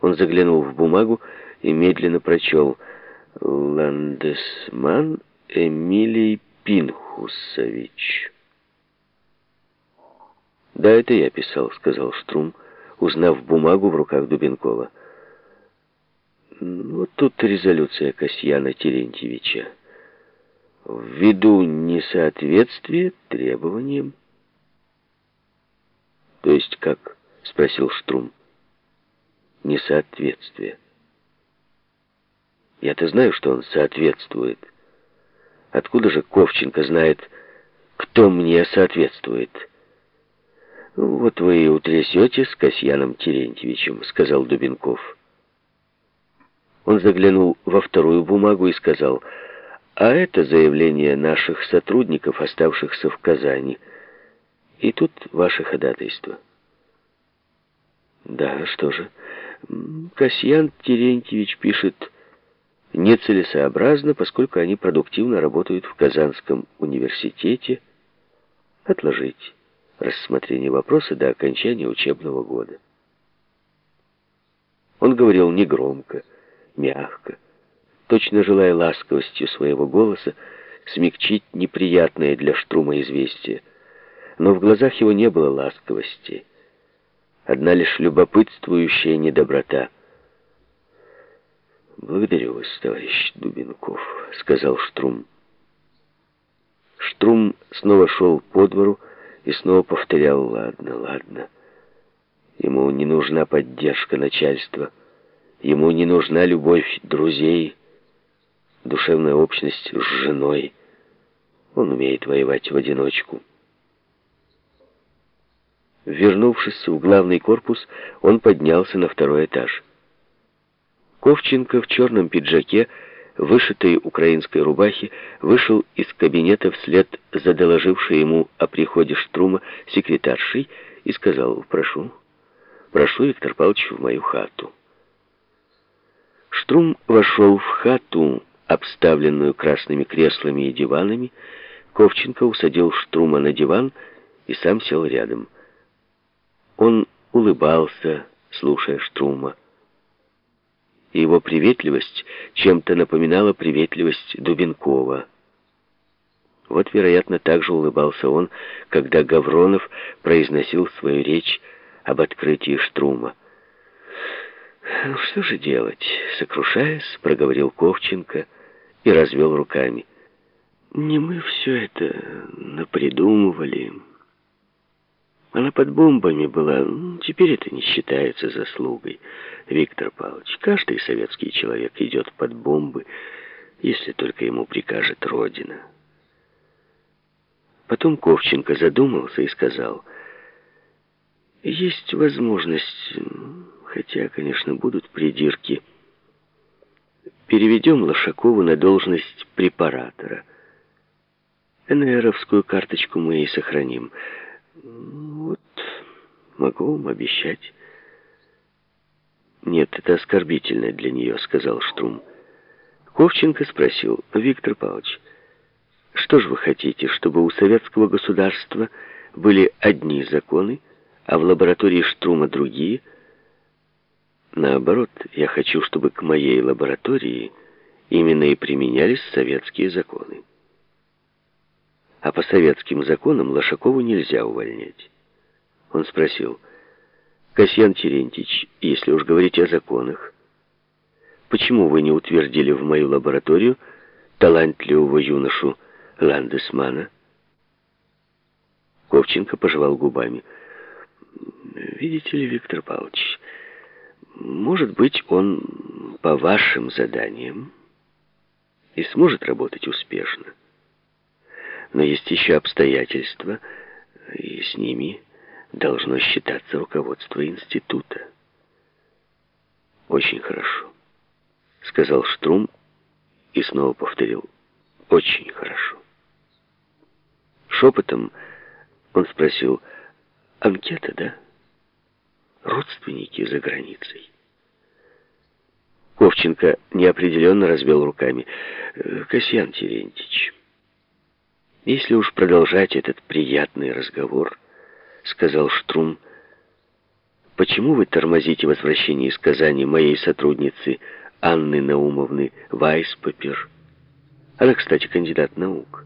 Он заглянул в бумагу и медленно прочел «Ландесман Эмилий Пинхусович». «Да, это я писал», — сказал Штрум, узнав бумагу в руках Дубенкова. «Вот тут резолюция Касьяна Терентьевича. Ввиду несоответствия требованиям». «То есть как?» — спросил Штрум. «Несоответствие». Я-то знаю, что он соответствует. Откуда же Ковченко знает, кто мне соответствует?» «Вот вы и утрясете с Касьяном Терентьевичем», — сказал Дубенков. Он заглянул во вторую бумагу и сказал, «А это заявление наших сотрудников, оставшихся в Казани. И тут ваше ходатайство». «Да, что же?» Касьян Терентьевич пишет нецелесообразно, поскольку они продуктивно работают в Казанском университете, отложить рассмотрение вопроса до окончания учебного года. Он говорил негромко, мягко, точно желая ласковостью своего голоса смягчить неприятное для Штрума известие. Но в глазах его не было ласковости, одна лишь любопытствующая недоброта. «Благодарю вас, товарищ Дубенков», — сказал Штрум. Штрум снова шел по двору, и снова повторял «Ладно, ладно». Ему не нужна поддержка начальства, ему не нужна любовь друзей, душевная общность с женой. Он умеет воевать в одиночку. Вернувшись в главный корпус, он поднялся на второй этаж. Ковченко в черном пиджаке вышитой украинской рубахе, вышел из кабинета вслед за доложившей ему о приходе Штрума секретаршей и сказал «Прошу, прошу, Виктор Павлович, в мою хату». Штрум вошел в хату, обставленную красными креслами и диванами. Ковченко усадил Штрума на диван и сам сел рядом. Он улыбался, слушая Штрума его приветливость чем-то напоминала приветливость Дубенкова. Вот, вероятно, так же улыбался он, когда Гавронов произносил свою речь об открытии Штрума. «Ну что же делать?» — сокрушаясь, проговорил Ковченко и развел руками. «Не мы все это напридумывали». Она под бомбами была. Теперь это не считается заслугой. Виктор Павлович, каждый советский человек идет под бомбы, если только ему прикажет Родина. Потом Ковченко задумался и сказал, есть возможность, хотя, конечно, будут придирки, переведем Лошакову на должность препаратора. НРовскую карточку мы и сохраним. Могу вам обещать. Нет, это оскорбительно для нее, сказал Штрум. Ковченко спросил, Виктор Павлович, что же вы хотите, чтобы у советского государства были одни законы, а в лаборатории Штрума другие? Наоборот, я хочу, чтобы к моей лаборатории именно и применялись советские законы а по советским законам Лошакову нельзя увольнять. Он спросил, «Касьян Терентьевич, если уж говорить о законах, почему вы не утвердили в мою лабораторию талантливого юношу Ландесмана?» Ковченко пожевал губами. «Видите ли, Виктор Павлович, может быть, он по вашим заданиям и сможет работать успешно. Но есть еще обстоятельства, и с ними должно считаться руководство института. «Очень хорошо», — сказал Штрум и снова повторил. «Очень хорошо». Шепотом он спросил, «Анкета, да? Родственники за границей?» Ковченко неопределенно развел руками. «Касьян Терентьевич». «Если уж продолжать этот приятный разговор, — сказал Штрум, — почему вы тормозите возвращение из Казани моей сотрудницы Анны Наумовны Вайспапер? Она, кстати, кандидат наук.